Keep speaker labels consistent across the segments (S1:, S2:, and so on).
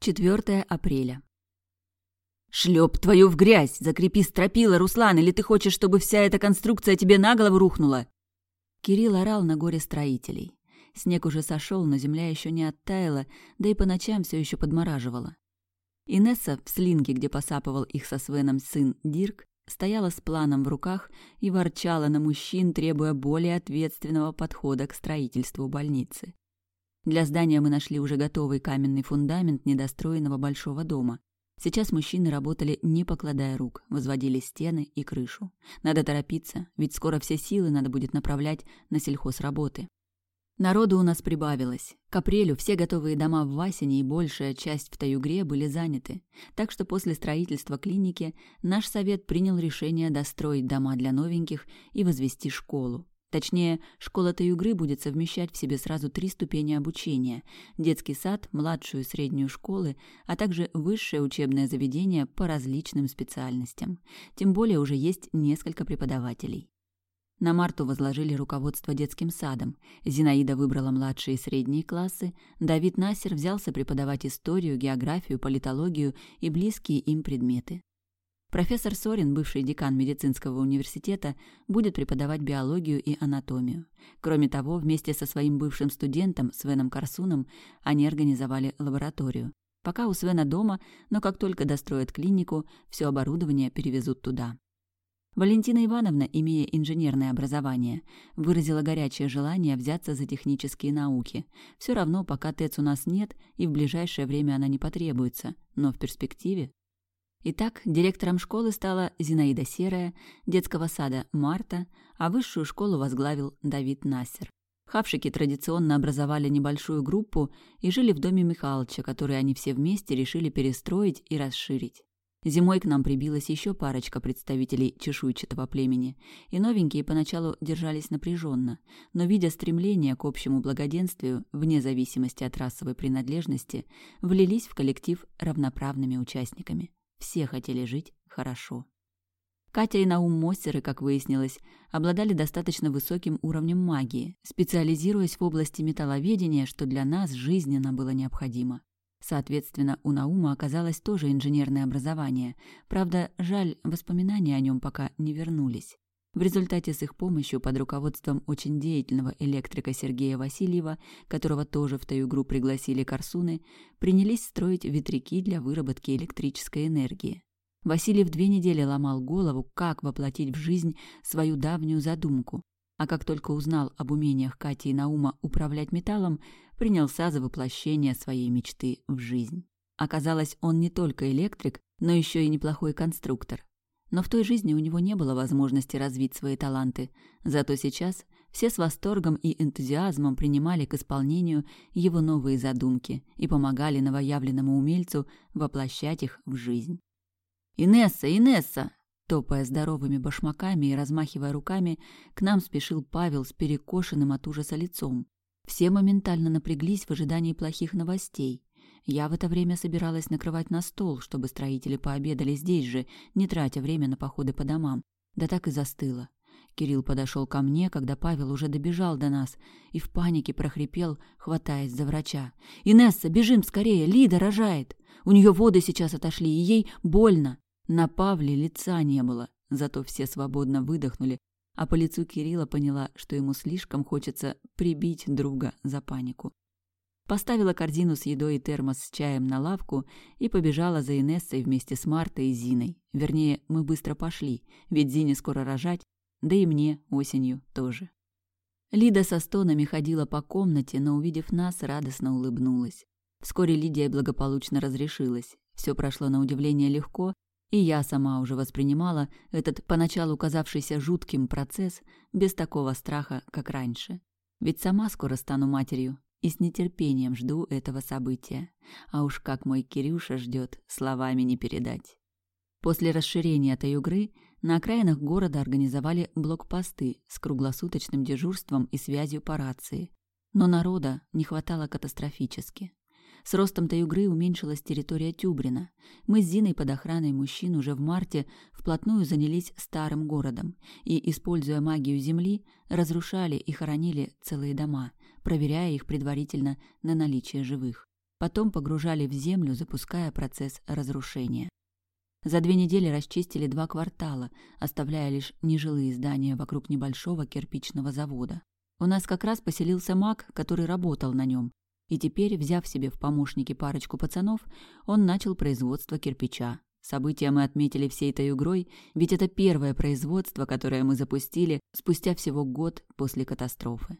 S1: 4 апреля. «Шлеп твою в грязь! Закрепи стропила, Руслан, или ты хочешь, чтобы вся эта конструкция тебе на голову рухнула?» Кирилл орал на горе строителей. Снег уже сошел, но земля еще не оттаяла, да и по ночам все еще подмораживала. Инесса в слинге, где посапывал их со Свеном сын Дирк, стояла с планом в руках и ворчала на мужчин, требуя более ответственного подхода к строительству больницы. Для здания мы нашли уже готовый каменный фундамент недостроенного большого дома. Сейчас мужчины работали, не покладая рук, возводили стены и крышу. Надо торопиться, ведь скоро все силы надо будет направлять на сельхозработы. Народу у нас прибавилось. К апрелю все готовые дома в Васине и большая часть в Таюгре были заняты. Так что после строительства клиники наш совет принял решение достроить дома для новеньких и возвести школу. Точнее, школа Таюгры будет совмещать в себе сразу три ступени обучения – детский сад, младшую и среднюю школы, а также высшее учебное заведение по различным специальностям. Тем более уже есть несколько преподавателей. На Марту возложили руководство детским садом. Зинаида выбрала младшие и средние классы. Давид Насер взялся преподавать историю, географию, политологию и близкие им предметы. Профессор Сорин, бывший декан медицинского университета, будет преподавать биологию и анатомию. Кроме того, вместе со своим бывшим студентом Свеном Карсуном они организовали лабораторию. Пока у Свена дома, но как только достроят клинику, все оборудование перевезут туда. Валентина Ивановна, имея инженерное образование, выразила горячее желание взяться за технические науки. Все равно, пока ТЭЦ у нас нет, и в ближайшее время она не потребуется, но в перспективе Итак, директором школы стала Зинаида Серая, детского сада Марта, а высшую школу возглавил Давид Насер. Хавшики традиционно образовали небольшую группу и жили в доме Михалыча, который они все вместе решили перестроить и расширить. Зимой к нам прибилась еще парочка представителей чешуйчатого племени, и новенькие поначалу держались напряженно, но, видя стремление к общему благоденствию, вне зависимости от расовой принадлежности, влились в коллектив равноправными участниками. Все хотели жить хорошо. Катя и Наум Мостеры, как выяснилось, обладали достаточно высоким уровнем магии, специализируясь в области металловедения, что для нас жизненно было необходимо. Соответственно, у Наума оказалось тоже инженерное образование. Правда, жаль, воспоминания о нем пока не вернулись. В результате с их помощью под руководством очень деятельного электрика Сергея Васильева, которого тоже в Таюгру пригласили Корсуны, принялись строить ветряки для выработки электрической энергии. Васильев две недели ломал голову, как воплотить в жизнь свою давнюю задумку, а как только узнал об умениях Кати и Наума управлять металлом, принялся за воплощение своей мечты в жизнь. Оказалось, он не только электрик, но еще и неплохой конструктор. Но в той жизни у него не было возможности развить свои таланты, зато сейчас все с восторгом и энтузиазмом принимали к исполнению его новые задумки и помогали новоявленному умельцу воплощать их в жизнь. «Инесса, Инесса!» Топая здоровыми башмаками и размахивая руками, к нам спешил Павел с перекошенным от ужаса лицом. Все моментально напряглись в ожидании плохих новостей. Я в это время собиралась накрывать на стол, чтобы строители пообедали здесь же, не тратя время на походы по домам. Да так и застыла. Кирилл подошел ко мне, когда Павел уже добежал до нас, и в панике прохрипел, хватаясь за врача. «Инесса, бежим скорее! Лида рожает! У нее воды сейчас отошли, и ей больно!» На Павле лица не было, зато все свободно выдохнули, а по лицу Кирилла поняла, что ему слишком хочется прибить друга за панику. Поставила корзину с едой и термос с чаем на лавку и побежала за Инессой вместе с Мартой и Зиной. Вернее, мы быстро пошли, ведь Зине скоро рожать, да и мне осенью тоже. Лида со стонами ходила по комнате, но, увидев нас, радостно улыбнулась. Вскоре Лидия благополучно разрешилась. Все прошло на удивление легко, и я сама уже воспринимала этот поначалу казавшийся жутким процесс без такого страха, как раньше. Ведь сама скоро стану матерью и с нетерпением жду этого события. А уж как мой Кирюша ждет, словами не передать. После расширения Таюгры на окраинах города организовали блокпосты с круглосуточным дежурством и связью по рации. Но народа не хватало катастрофически. С ростом Таюгры уменьшилась территория Тюбрина. Мы с Зиной под охраной мужчин уже в марте вплотную занялись старым городом и, используя магию земли, разрушали и хоронили целые дома, проверяя их предварительно на наличие живых. Потом погружали в землю, запуская процесс разрушения. За две недели расчистили два квартала, оставляя лишь нежилые здания вокруг небольшого кирпичного завода. У нас как раз поселился маг, который работал на нем. И теперь, взяв себе в помощники парочку пацанов, он начал производство кирпича. События мы отметили всей этой игрой, ведь это первое производство, которое мы запустили спустя всего год после катастрофы.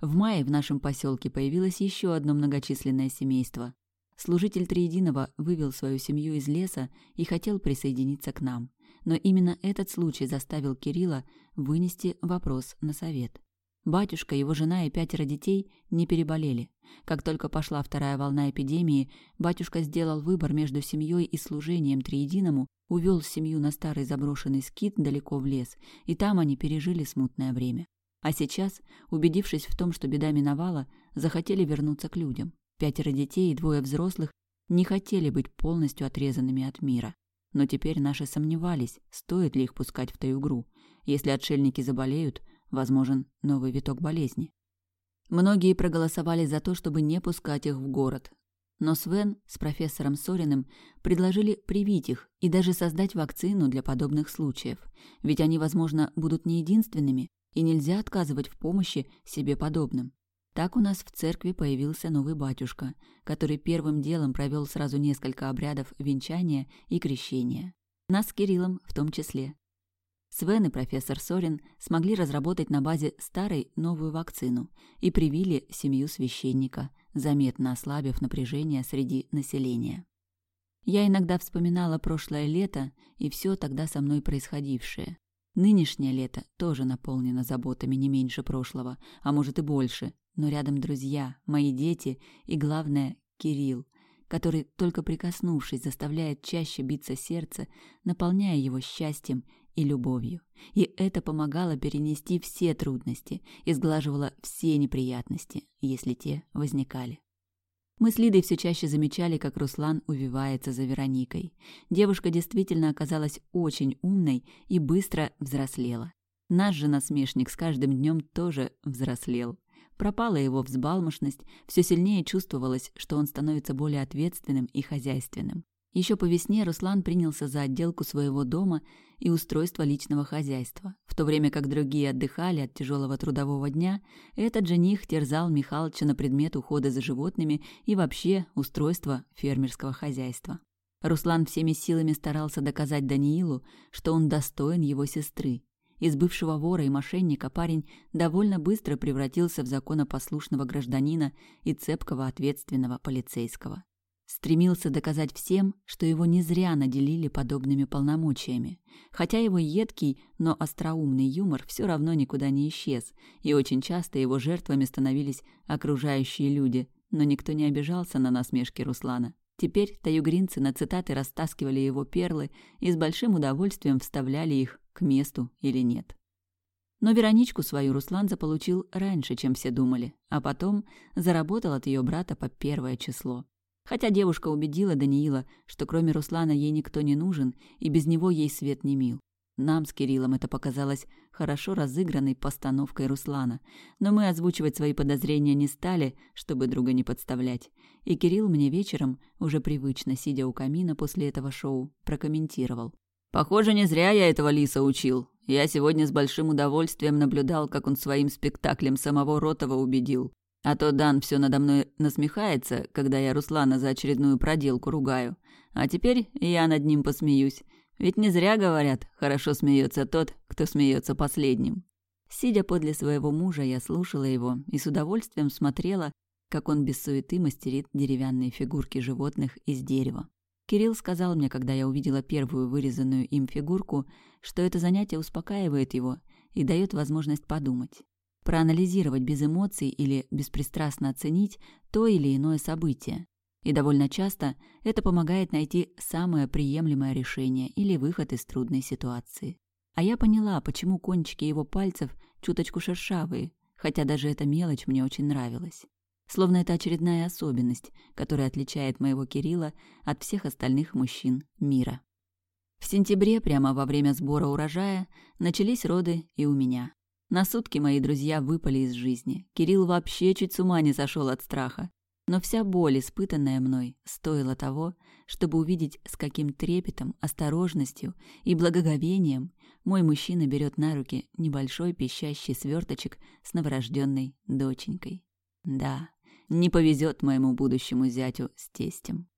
S1: В мае в нашем поселке появилось еще одно многочисленное семейство. Служитель Триединого вывел свою семью из леса и хотел присоединиться к нам. Но именно этот случай заставил Кирилла вынести вопрос на совет. Батюшка, его жена и пятеро детей не переболели. Как только пошла вторая волна эпидемии, батюшка сделал выбор между семьей и служением Триединому, увел семью на старый заброшенный скит далеко в лес, и там они пережили смутное время. А сейчас, убедившись в том, что беда миновала, захотели вернуться к людям. Пятеро детей и двое взрослых не хотели быть полностью отрезанными от мира. Но теперь наши сомневались, стоит ли их пускать в Таюгру. Если отшельники заболеют, возможен новый виток болезни. Многие проголосовали за то, чтобы не пускать их в город. Но Свен с профессором Сориным предложили привить их и даже создать вакцину для подобных случаев, ведь они, возможно, будут не единственными, и нельзя отказывать в помощи себе подобным. Так у нас в церкви появился новый батюшка, который первым делом провел сразу несколько обрядов венчания и крещения. Нас с Кириллом в том числе. Свен и профессор Сорин смогли разработать на базе старой новую вакцину и привили семью священника, заметно ослабив напряжение среди населения. Я иногда вспоминала прошлое лето и все тогда со мной происходившее. Нынешнее лето тоже наполнено заботами не меньше прошлого, а может и больше, но рядом друзья, мои дети и, главное, Кирилл, который, только прикоснувшись, заставляет чаще биться сердце, наполняя его счастьем и любовью. И это помогало перенести все трудности и сглаживало все неприятности, если те возникали. Мы с Лидой все чаще замечали, как Руслан увивается за Вероникой. Девушка действительно оказалась очень умной и быстро взрослела. Наш же насмешник с каждым днем тоже взрослел. Пропала его взбалмошность, все сильнее чувствовалось, что он становится более ответственным и хозяйственным. Еще по весне Руслан принялся за отделку своего дома и устройство личного хозяйства. В то время как другие отдыхали от тяжелого трудового дня, этот жених терзал Михалыча на предмет ухода за животными и вообще устройства фермерского хозяйства. Руслан всеми силами старался доказать Даниилу, что он достоин его сестры. Из бывшего вора и мошенника парень довольно быстро превратился в законопослушного гражданина и цепкого ответственного полицейского. Стремился доказать всем, что его не зря наделили подобными полномочиями. Хотя его едкий, но остроумный юмор все равно никуда не исчез, и очень часто его жертвами становились окружающие люди, но никто не обижался на насмешки Руслана. Теперь таюгринцы на цитаты растаскивали его перлы и с большим удовольствием вставляли их к месту или нет. Но Вероничку свою Руслан заполучил раньше, чем все думали, а потом заработал от ее брата по первое число. Хотя девушка убедила Даниила, что кроме Руслана ей никто не нужен, и без него ей свет не мил. Нам с Кириллом это показалось хорошо разыгранной постановкой Руслана, но мы озвучивать свои подозрения не стали, чтобы друга не подставлять. И Кирилл мне вечером, уже привычно сидя у камина после этого шоу, прокомментировал. «Похоже, не зря я этого лиса учил. Я сегодня с большим удовольствием наблюдал, как он своим спектаклем самого Ротова убедил. А то Дан все надо мной насмехается, когда я Руслана за очередную проделку ругаю. А теперь я над ним посмеюсь. Ведь не зря говорят, хорошо смеется тот, кто смеется последним. Сидя подле своего мужа, я слушала его и с удовольствием смотрела, как он без суеты мастерит деревянные фигурки животных из дерева. Кирилл сказал мне, когда я увидела первую вырезанную им фигурку, что это занятие успокаивает его и дает возможность подумать проанализировать без эмоций или беспристрастно оценить то или иное событие. И довольно часто это помогает найти самое приемлемое решение или выход из трудной ситуации. А я поняла, почему кончики его пальцев чуточку шершавые, хотя даже эта мелочь мне очень нравилась. Словно это очередная особенность, которая отличает моего Кирилла от всех остальных мужчин мира. В сентябре, прямо во время сбора урожая, начались роды и у меня. На сутки мои друзья выпали из жизни. Кирилл вообще чуть с ума не сошел от страха. Но вся боль, испытанная мной, стоила того, чтобы увидеть, с каким трепетом, осторожностью и благоговением мой мужчина берет на руки небольшой пищащий сверточек с новорожденной доченькой. Да, не повезет моему будущему зятю с тестем.